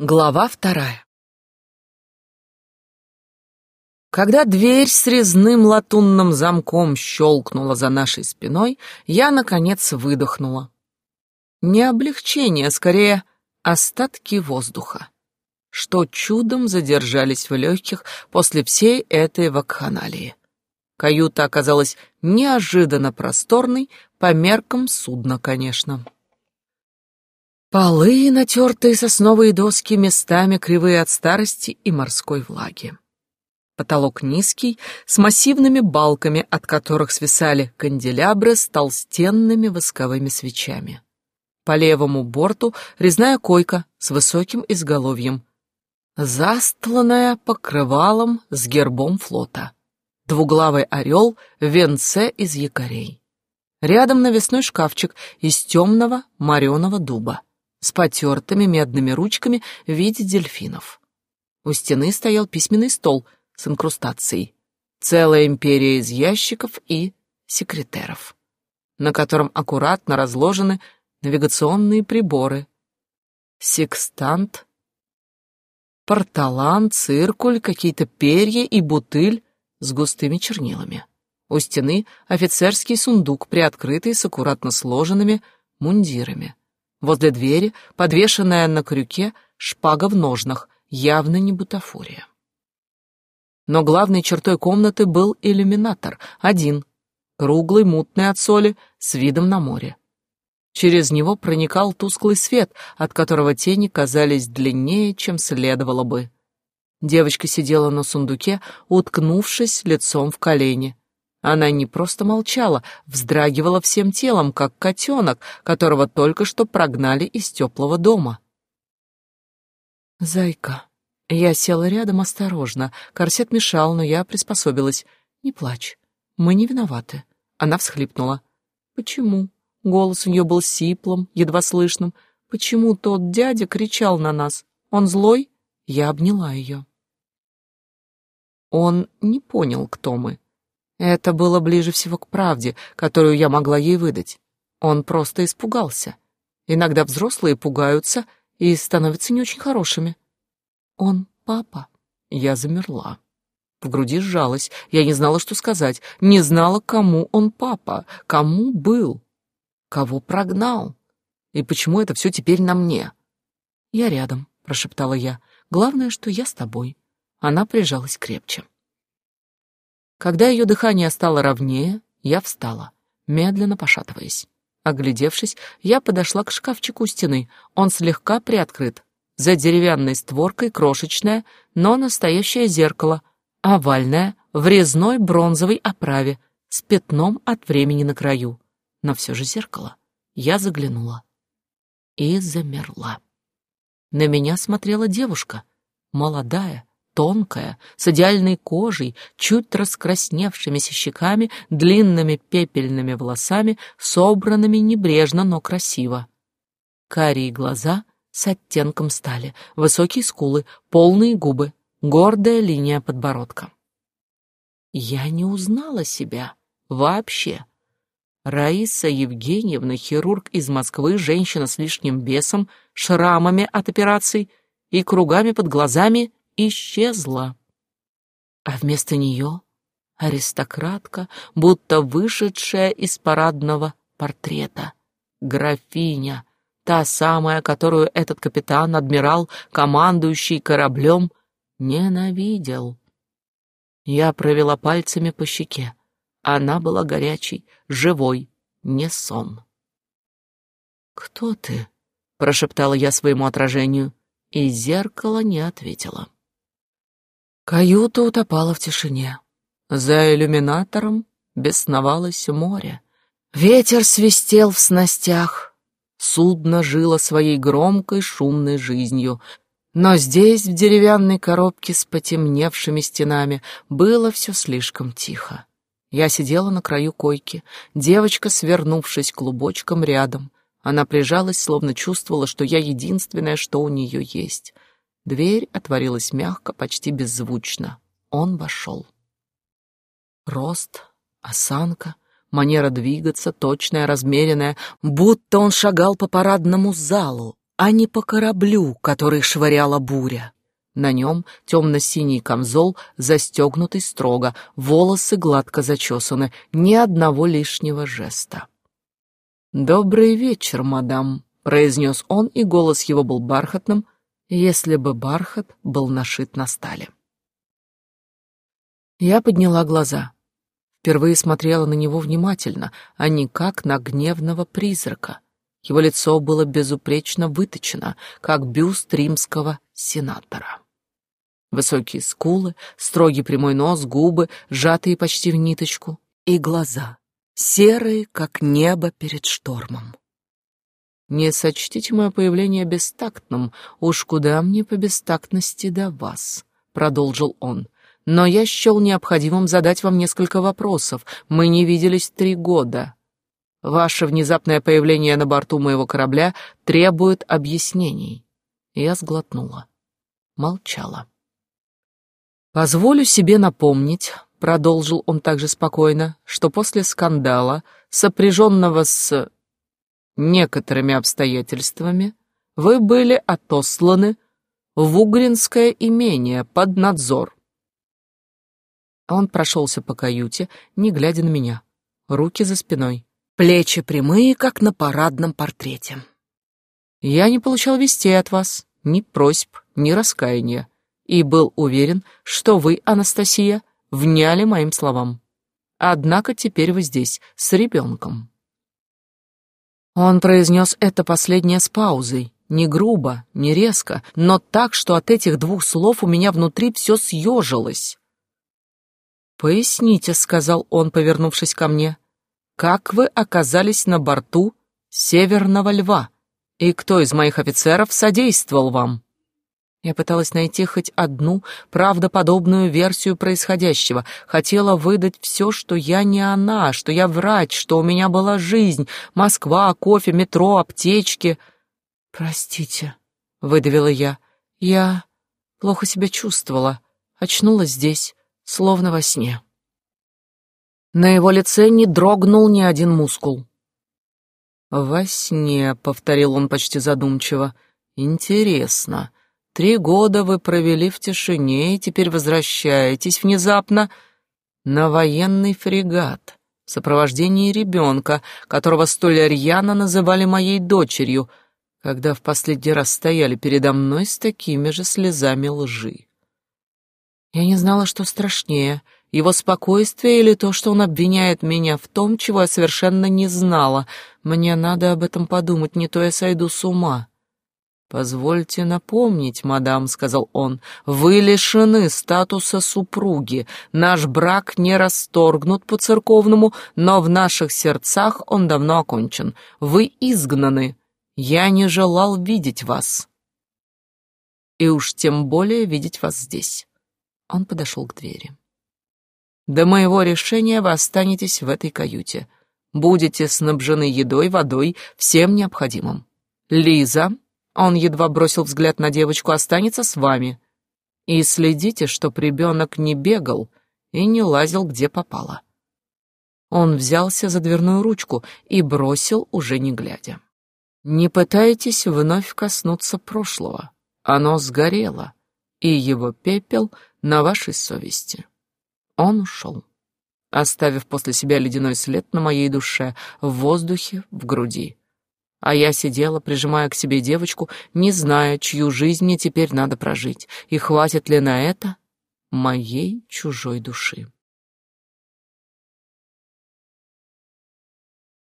Глава вторая Когда дверь с резным латунным замком щелкнула за нашей спиной, я, наконец, выдохнула. Не облегчение, скорее остатки воздуха, что чудом задержались в легких после всей этой вакханалии. Каюта оказалась неожиданно просторной, по меркам судна, конечно. Полы, натертые сосновые доски, местами кривые от старости и морской влаги. Потолок низкий, с массивными балками, от которых свисали канделябры с толстенными восковыми свечами. По левому борту резная койка с высоким изголовьем, застланная покрывалом с гербом флота. Двуглавый орел в венце из якорей. Рядом навесной шкафчик из темного мореного дуба с потертыми медными ручками в виде дельфинов. У стены стоял письменный стол с инкрустацией, целая империя из ящиков и секретеров, на котором аккуратно разложены навигационные приборы, секстант, порталан, циркуль, какие-то перья и бутыль с густыми чернилами. У стены офицерский сундук, приоткрытый с аккуратно сложенными мундирами. Возле двери, подвешенная на крюке, шпага в ножнах, явно не бутафория. Но главной чертой комнаты был иллюминатор, один, круглый, мутный от соли, с видом на море. Через него проникал тусклый свет, от которого тени казались длиннее, чем следовало бы. Девочка сидела на сундуке, уткнувшись лицом в колени. Она не просто молчала, вздрагивала всем телом, как котенок, которого только что прогнали из теплого дома. «Зайка». Я села рядом осторожно. Корсет мешал, но я приспособилась. «Не плачь. Мы не виноваты». Она всхлипнула. «Почему?» Голос у нее был сиплым, едва слышным. «Почему тот дядя кричал на нас? Он злой?» Я обняла ее. Он не понял, кто мы. Это было ближе всего к правде, которую я могла ей выдать. Он просто испугался. Иногда взрослые пугаются и становятся не очень хорошими. Он папа. Я замерла. В груди сжалась. Я не знала, что сказать. Не знала, кому он папа, кому был, кого прогнал. И почему это все теперь на мне? «Я рядом», — прошептала я. «Главное, что я с тобой». Она прижалась крепче. Когда ее дыхание стало ровнее, я встала, медленно пошатываясь. Оглядевшись, я подошла к шкафчику у стены. Он слегка приоткрыт. За деревянной створкой крошечное, но настоящее зеркало, овальное, в резной бронзовой оправе, с пятном от времени на краю. Но все же зеркало. Я заглянула. И замерла. На меня смотрела девушка, молодая, тонкая, с идеальной кожей, чуть раскрасневшимися щеками, длинными пепельными волосами, собранными небрежно, но красиво. Карие глаза с оттенком стали, высокие скулы, полные губы, гордая линия подбородка. Я не узнала себя вообще. Раиса Евгеньевна, хирург из Москвы, женщина с лишним весом, шрамами от операций и кругами под глазами — исчезла. А вместо нее аристократка, будто вышедшая из парадного портрета. Графиня, та самая, которую этот капитан, адмирал, командующий кораблем, ненавидел. Я провела пальцами по щеке. Она была горячей, живой, не сон. «Кто ты?» — прошептала я своему отражению, и зеркало не ответило. Каюта утопала в тишине. За иллюминатором бесновалось море. Ветер свистел в снастях. Судно жило своей громкой шумной жизнью, но здесь, в деревянной коробке с потемневшими стенами, было все слишком тихо. Я сидела на краю койки, девочка, свернувшись клубочком рядом. Она прижалась, словно чувствовала, что я единственное, что у нее есть. Дверь отворилась мягко, почти беззвучно. Он вошел. Рост, осанка, манера двигаться, точная, размеренная, будто он шагал по парадному залу, а не по кораблю, который швыряла буря. На нем темно-синий камзол, застегнутый строго, волосы гладко зачесаны, ни одного лишнего жеста. «Добрый вечер, мадам», — произнес он, и голос его был бархатным, если бы бархат был нашит на стале. Я подняла глаза. Впервые смотрела на него внимательно, а не как на гневного призрака. Его лицо было безупречно выточено, как бюст римского сенатора. Высокие скулы, строгий прямой нос, губы, сжатые почти в ниточку, и глаза, серые, как небо перед штормом. Не сочтите мое появление бестактным, уж куда мне по бестактности до вас, продолжил он. Но я счел необходимым задать вам несколько вопросов. Мы не виделись три года. Ваше внезапное появление на борту моего корабля требует объяснений. Я сглотнула. Молчала. Позволю себе напомнить, продолжил он также спокойно, что после скандала, сопряженного с некоторыми обстоятельствами, вы были отосланы в Угринское имение под надзор. Он прошелся по каюте, не глядя на меня. Руки за спиной. Плечи прямые, как на парадном портрете. Я не получал вестей от вас, ни просьб, ни раскаяния, и был уверен, что вы, Анастасия, вняли моим словам. Однако теперь вы здесь, с ребенком. Он произнес это последнее с паузой, не грубо, не резко, но так, что от этих двух слов у меня внутри все съежилось. «Поясните», — сказал он, повернувшись ко мне, как вы оказались на борту Северного Льва? И кто из моих офицеров содействовал вам?» Я пыталась найти хоть одну правдоподобную версию происходящего, хотела выдать все, что я не она, что я врач, что у меня была жизнь, Москва, кофе, метро, аптечки. «Простите», — выдавила я, — «я плохо себя чувствовала, очнулась здесь, словно во сне». На его лице не дрогнул ни один мускул. «Во сне», — повторил он почти задумчиво, — «интересно. Три года вы провели в тишине и теперь возвращаетесь внезапно на военный фрегат в сопровождении ребенка, которого столь рьяно называли моей дочерью, когда в последний раз стояли передо мной с такими же слезами лжи. Я не знала, что страшнее — его спокойствие или то, что он обвиняет меня в том, чего я совершенно не знала. Мне надо об этом подумать, не то я сойду с ума. «Позвольте напомнить, мадам», — сказал он, — «вы лишены статуса супруги. Наш брак не расторгнут по-церковному, но в наших сердцах он давно окончен. Вы изгнаны. Я не желал видеть вас. И уж тем более видеть вас здесь». Он подошел к двери. До моего решения вы останетесь в этой каюте. Будете снабжены едой, водой, всем необходимым. Лиза, он едва бросил взгляд на девочку, останется с вами. И следите, чтоб ребенок не бегал и не лазил где попало. Он взялся за дверную ручку и бросил, уже не глядя. Не пытайтесь вновь коснуться прошлого. Оно сгорело, и его пепел на вашей совести. Он ушел, оставив после себя ледяной след на моей душе, в воздухе, в груди. А я сидела, прижимая к себе девочку, не зная, чью жизнь мне теперь надо прожить, и хватит ли на это моей чужой души.